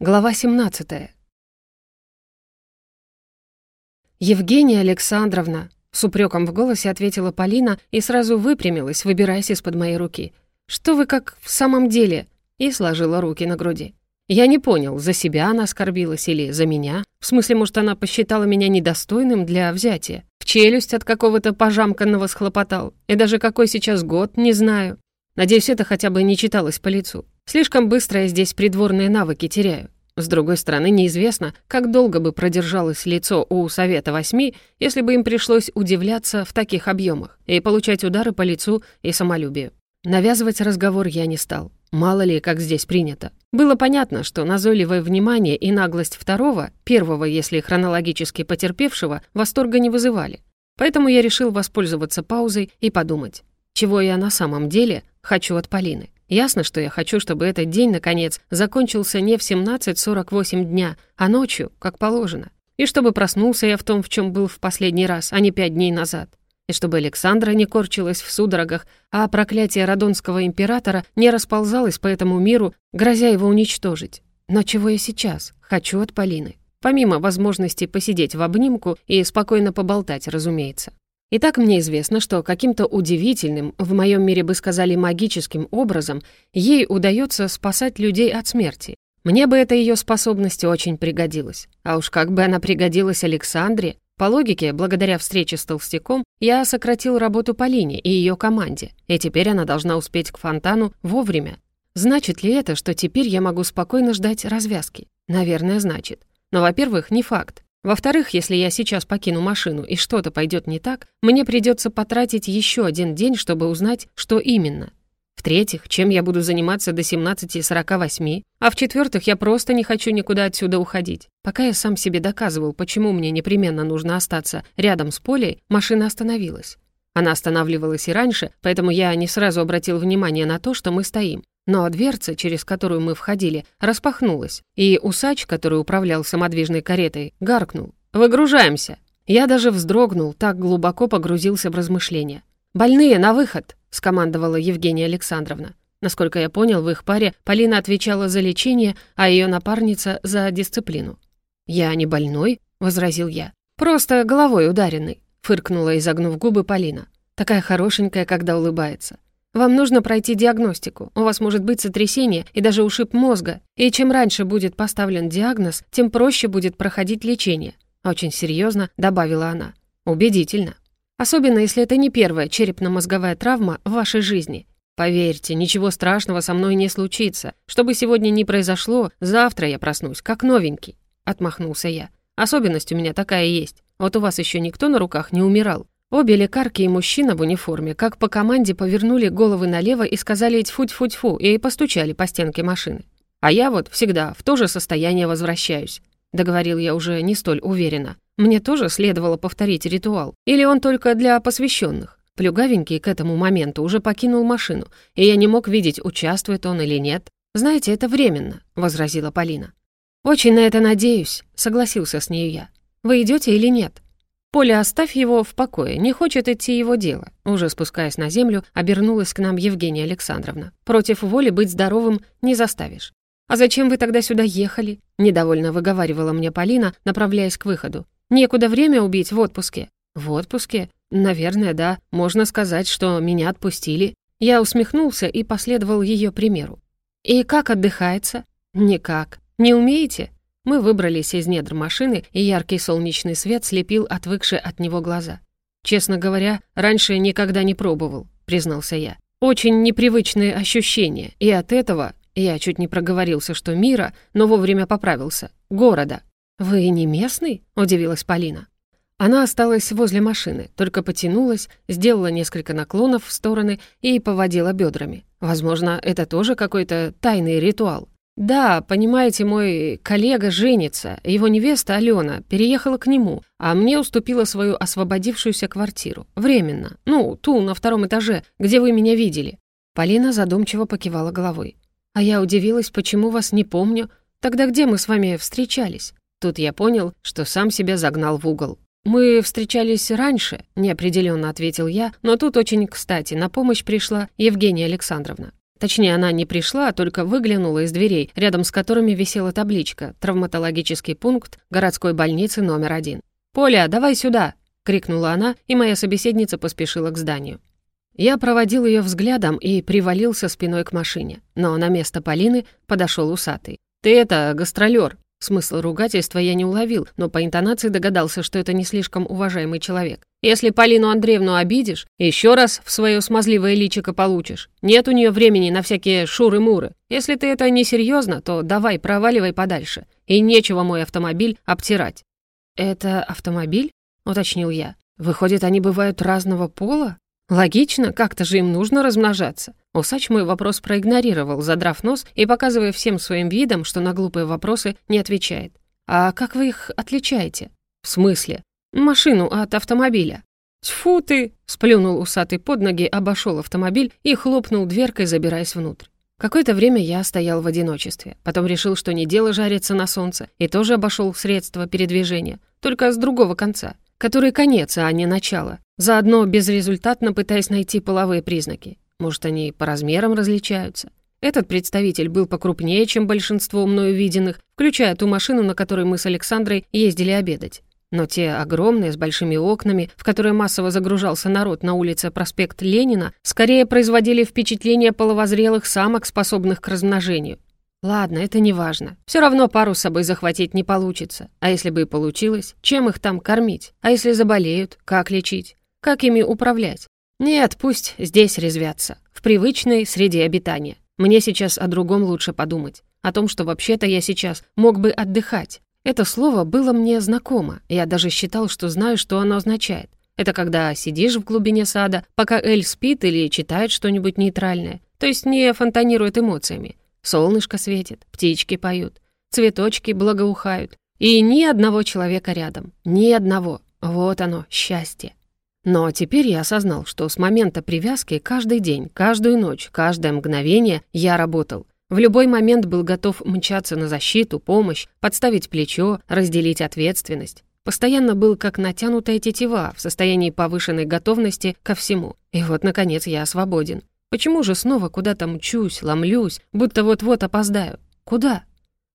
Глава 17. «Евгения Александровна!» — с упреком в голосе ответила Полина и сразу выпрямилась, выбираясь из-под моей руки. «Что вы как в самом деле?» и сложила руки на груди. Я не понял, за себя она оскорбилась или за меня. В смысле, может, она посчитала меня недостойным для взятия. В челюсть от какого-то пожамканного схлопотал. И даже какой сейчас год, не знаю. Надеюсь, это хотя бы не читалось по лицу. Слишком быстро я здесь придворные навыки теряю. С другой стороны, неизвестно, как долго бы продержалось лицо у Совета Восьми, если бы им пришлось удивляться в таких объемах и получать удары по лицу и самолюбию. Навязывать разговор я не стал. Мало ли, как здесь принято. Было понятно, что назойливое внимание и наглость второго, первого, если хронологически потерпевшего, восторга не вызывали. Поэтому я решил воспользоваться паузой и подумать, чего я на самом деле хочу от Полины. Ясно, что я хочу, чтобы этот день, наконец, закончился не в 17.48 дня, а ночью, как положено. И чтобы проснулся я в том, в чем был в последний раз, а не пять дней назад. И чтобы Александра не корчилась в судорогах, а проклятие Радонского императора не расползалось по этому миру, грозя его уничтожить. Но чего я сейчас хочу от Полины? Помимо возможности посидеть в обнимку и спокойно поболтать, разумеется. Итак, мне известно, что каким-то удивительным, в моем мире бы сказали магическим образом, ей удается спасать людей от смерти. Мне бы эта ее способность очень пригодилась. А уж как бы она пригодилась Александре, по логике, благодаря встрече с Толстяком, я сократил работу Полине и ее команде, и теперь она должна успеть к фонтану вовремя. Значит ли это, что теперь я могу спокойно ждать развязки? Наверное, значит. Но, во-первых, не факт. Во-вторых, если я сейчас покину машину и что-то пойдет не так, мне придется потратить еще один день, чтобы узнать, что именно. В-третьих, чем я буду заниматься до 17.48, а в-четвертых, я просто не хочу никуда отсюда уходить. Пока я сам себе доказывал, почему мне непременно нужно остаться рядом с Полей, машина остановилась. Она останавливалась и раньше, поэтому я не сразу обратил внимание на то, что мы стоим. Но дверца, через которую мы входили, распахнулась, и усач, который управлял самодвижной каретой, гаркнул. «Выгружаемся!» Я даже вздрогнул, так глубоко погрузился в размышления. «Больные, на выход!» — скомандовала Евгения Александровна. Насколько я понял, в их паре Полина отвечала за лечение, а ее напарница — за дисциплину. «Я не больной», — возразил я. «Просто головой ударенный», — фыркнула, изогнув губы Полина. «Такая хорошенькая, когда улыбается. Вам нужно пройти диагностику. У вас может быть сотрясение и даже ушиб мозга. И чем раньше будет поставлен диагноз, тем проще будет проходить лечение. Очень серьезно добавила она. Убедительно. Особенно, если это не первая черепно-мозговая травма в вашей жизни. Поверьте, ничего страшного со мной не случится. Что бы сегодня ни произошло, завтра я проснусь, как новенький. Отмахнулся я. Особенность у меня такая есть. Вот у вас еще никто на руках не умирал. Обе лекарки и мужчина в униформе, как по команде, повернули головы налево и сказали «тьфу-тьфу-тьфу» и постучали по стенке машины. А я вот всегда в то же состояние возвращаюсь. Договорил я уже не столь уверенно. Мне тоже следовало повторить ритуал. Или он только для посвященных? Плюгавенький к этому моменту уже покинул машину, и я не мог видеть, участвует он или нет. «Знаете, это временно», — возразила Полина. «Очень на это надеюсь», — согласился с ней я. «Вы идете или нет?» «Поля, оставь его в покое, не хочет идти его дело». Уже спускаясь на землю, обернулась к нам Евгения Александровна. «Против воли быть здоровым не заставишь». «А зачем вы тогда сюда ехали?» — недовольно выговаривала мне Полина, направляясь к выходу. «Некуда время убить в отпуске». «В отпуске? Наверное, да. Можно сказать, что меня отпустили». Я усмехнулся и последовал ее примеру. «И как отдыхается?» «Никак. Не умеете?» Мы выбрались из недр машины, и яркий солнечный свет слепил отвыкшие от него глаза. «Честно говоря, раньше никогда не пробовал», — признался я. «Очень непривычные ощущения, и от этого...» Я чуть не проговорился, что мира, но вовремя поправился. «Города». «Вы не местный?» — удивилась Полина. Она осталась возле машины, только потянулась, сделала несколько наклонов в стороны и поводила бедрами. Возможно, это тоже какой-то тайный ритуал. «Да, понимаете, мой коллега женится, его невеста Алена переехала к нему, а мне уступила свою освободившуюся квартиру. Временно. Ну, ту, на втором этаже, где вы меня видели». Полина задумчиво покивала головой. «А я удивилась, почему вас не помню. Тогда где мы с вами встречались?» Тут я понял, что сам себя загнал в угол. «Мы встречались раньше», — неопределенно ответил я, но тут очень кстати на помощь пришла Евгения Александровна. Точнее, она не пришла, а только выглянула из дверей, рядом с которыми висела табличка «Травматологический пункт городской больницы номер один». «Поля, давай сюда!» — крикнула она, и моя собеседница поспешила к зданию. Я проводил ее взглядом и привалился спиной к машине, но на место Полины подошел усатый. «Ты это, гастролер!» Смысл ругательства я не уловил, но по интонации догадался, что это не слишком уважаемый человек. «Если Полину Андреевну обидишь, еще раз в свое смазливое личико получишь. Нет у нее времени на всякие шуры-муры. Если ты это несерьезно, то давай проваливай подальше. И нечего мой автомобиль обтирать». «Это автомобиль?» — уточнил я. «Выходит, они бывают разного пола?» Логично, как-то же им нужно размножаться. Усач мой вопрос проигнорировал, задрав нос и показывая всем своим видом, что на глупые вопросы не отвечает. «А как вы их отличаете?» «В смысле?» «Машину от автомобиля». «Тьфу ты!» — сплюнул усатый под ноги, обошел автомобиль и хлопнул дверкой, забираясь внутрь. Какое-то время я стоял в одиночестве, потом решил, что не дело жариться на солнце, и тоже обошел средства передвижения, только с другого конца который конец, а не начало, заодно безрезультатно пытаясь найти половые признаки. Может, они по размерам различаются? Этот представитель был покрупнее, чем большинство мною виденных, включая ту машину, на которой мы с Александрой ездили обедать. Но те огромные, с большими окнами, в которые массово загружался народ на улице проспект Ленина, скорее производили впечатление половозрелых самок, способных к размножению. Ладно, это не важно. Все равно пару с собой захватить не получится. А если бы и получилось, чем их там кормить? А если заболеют, как лечить? Как ими управлять? Нет, пусть здесь резвятся. В привычной среде обитания. Мне сейчас о другом лучше подумать. О том, что вообще-то я сейчас мог бы отдыхать. Это слово было мне знакомо. Я даже считал, что знаю, что оно означает. Это когда сидишь в глубине сада, пока Эль спит или читает что-нибудь нейтральное. То есть не фонтанирует эмоциями. Солнышко светит, птички поют, цветочки благоухают. И ни одного человека рядом. Ни одного. Вот оно, счастье. Но теперь я осознал, что с момента привязки каждый день, каждую ночь, каждое мгновение я работал. В любой момент был готов мчаться на защиту, помощь, подставить плечо, разделить ответственность. Постоянно был как натянутая тетива в состоянии повышенной готовности ко всему. И вот, наконец, я свободен. Почему же снова куда-то мчусь, ломлюсь, будто вот-вот опоздаю? Куда?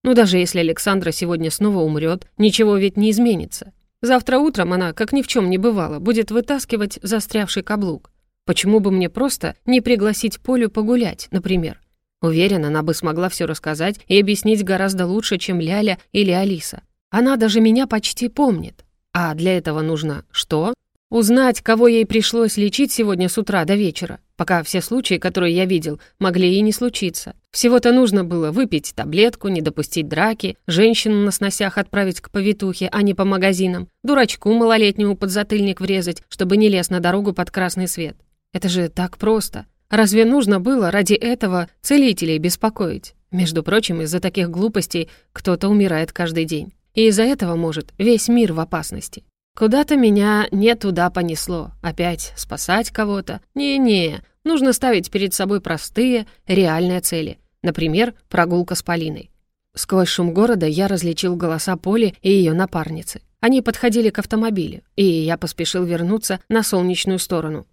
Ну, даже если Александра сегодня снова умрет, ничего ведь не изменится. Завтра утром она, как ни в чем не бывало, будет вытаскивать застрявший каблук. Почему бы мне просто не пригласить Полю погулять, например? Уверена, она бы смогла все рассказать и объяснить гораздо лучше, чем Ляля или Алиса. Она даже меня почти помнит. А для этого нужно что? Узнать, кого ей пришлось лечить сегодня с утра до вечера, пока все случаи, которые я видел, могли и не случиться. Всего-то нужно было выпить таблетку, не допустить драки, женщину на сносях отправить к повитухе, а не по магазинам, дурачку малолетнему подзатыльник врезать, чтобы не лез на дорогу под красный свет. Это же так просто. Разве нужно было ради этого целителей беспокоить? Между прочим, из-за таких глупостей кто-то умирает каждый день. И из-за этого, может, весь мир в опасности. Куда-то меня не туда понесло. Опять спасать кого-то? Не-не, нужно ставить перед собой простые, реальные цели. Например, прогулка с Полиной. Сквозь шум города я различил голоса Поли и ее напарницы. Они подходили к автомобилю, и я поспешил вернуться на солнечную сторону.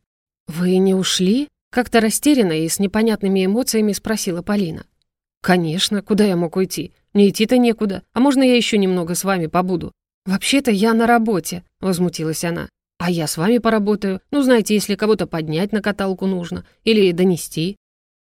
«Вы не ушли?» Как-то растерянно и с непонятными эмоциями спросила Полина. «Конечно, куда я мог уйти? Не идти-то некуда. А можно я еще немного с вами побуду? «Вообще-то я на работе», — возмутилась она. «А я с вами поработаю. Ну, знаете, если кого-то поднять на каталку нужно. Или донести».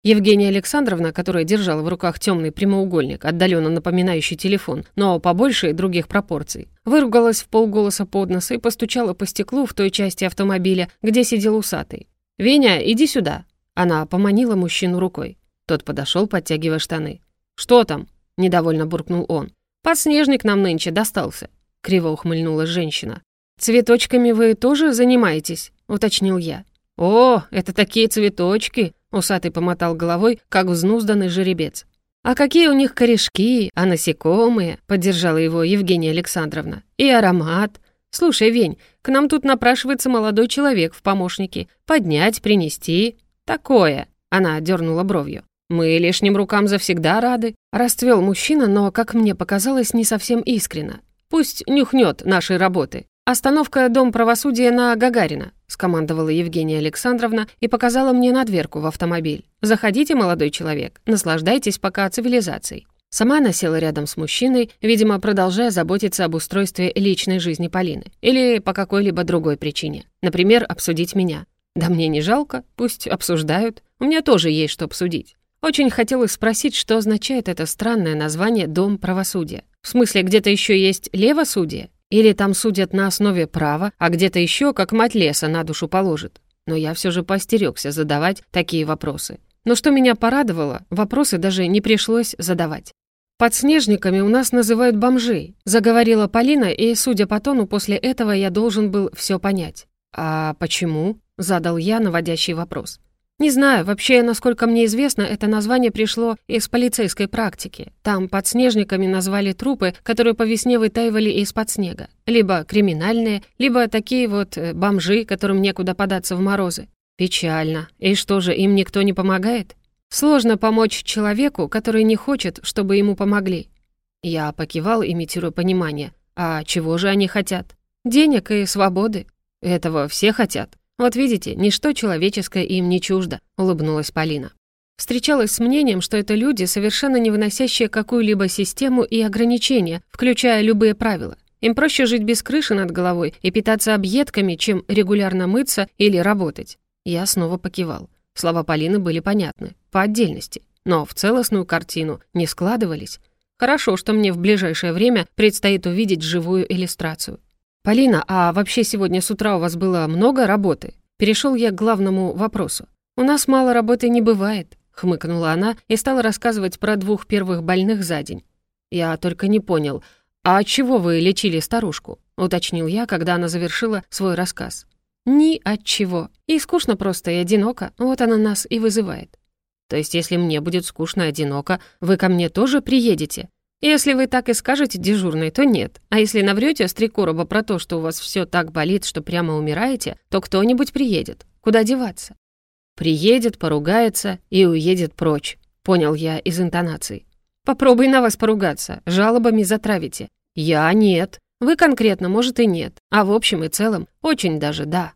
Евгения Александровна, которая держала в руках темный прямоугольник, отдаленно напоминающий телефон, но побольше других пропорций, выругалась в полголоса под нос и постучала по стеклу в той части автомобиля, где сидел усатый. «Веня, иди сюда!» Она поманила мужчину рукой. Тот подошел, подтягивая штаны. «Что там?» — недовольно буркнул он. «Подснежник нам нынче достался криво ухмыльнула женщина. «Цветочками вы тоже занимаетесь?» — уточнил я. «О, это такие цветочки!» — усатый помотал головой, как взнузданный жеребец. «А какие у них корешки, а насекомые!» — поддержала его Евгения Александровна. «И аромат! Слушай, Вень, к нам тут напрашивается молодой человек в помощники. Поднять, принести. Такое!» — она дернула бровью. «Мы лишним рукам завсегда рады», — расцвел мужчина, но, как мне показалось, не совсем искренно. Пусть нюхнет нашей работы. Остановка Дом правосудия на Гагарина. — скомандовала Евгения Александровна и показала мне на дверку в автомобиль. «Заходите, молодой человек, наслаждайтесь пока цивилизацией». Сама она села рядом с мужчиной, видимо, продолжая заботиться об устройстве личной жизни Полины. Или по какой-либо другой причине. Например, обсудить меня. Да мне не жалко, пусть обсуждают. У меня тоже есть что обсудить. Очень хотелось спросить, что означает это странное название «Дом правосудия». В смысле, где-то еще есть левосудие? Или там судят на основе права, а где-то еще, как мать леса, на душу положит? Но я все же постерегся задавать такие вопросы. Но что меня порадовало, вопросы даже не пришлось задавать. «Подснежниками у нас называют бомжей», — заговорила Полина, и, судя по тону, после этого я должен был все понять. «А почему?» — задал я наводящий вопрос. «Не знаю, вообще, насколько мне известно, это название пришло из полицейской практики. Там подснежниками назвали трупы, которые по весне вытаивали из-под снега. Либо криминальные, либо такие вот э, бомжи, которым некуда податься в морозы. Печально. И что же, им никто не помогает?» Сложно помочь человеку, который не хочет, чтобы ему помогли. Я покивал, имитируя понимание. А чего же они хотят? Денег и свободы. Этого все хотят. Вот видите, ничто человеческое им не чуждо, улыбнулась Полина. Встречалась с мнением, что это люди, совершенно не выносящие какую-либо систему и ограничения, включая любые правила. Им проще жить без крыши над головой и питаться объедками, чем регулярно мыться или работать. Я снова покивал. Слова Полины были понятны, по отдельности, но в целостную картину не складывались. Хорошо, что мне в ближайшее время предстоит увидеть живую иллюстрацию. «Полина, а вообще сегодня с утра у вас было много работы?» Перешел я к главному вопросу. «У нас мало работы не бывает», — хмыкнула она и стала рассказывать про двух первых больных за день. Я только не понял, «А от чего вы лечили старушку?» — уточнил я, когда она завершила свой рассказ. Ни от чего. И скучно просто и одиноко, вот она нас и вызывает. То есть, если мне будет скучно и одиноко, вы ко мне тоже приедете? Если вы так и скажете дежурной, то нет. А если наврете с три короба про то, что у вас все так болит, что прямо умираете, то кто-нибудь приедет. Куда деваться? Приедет, поругается и уедет прочь. Понял я из интонации. Попробуй на вас поругаться, жалобами затравите. Я нет. Вы конкретно, может, и нет. А в общем и целом, очень даже да.